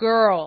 girl.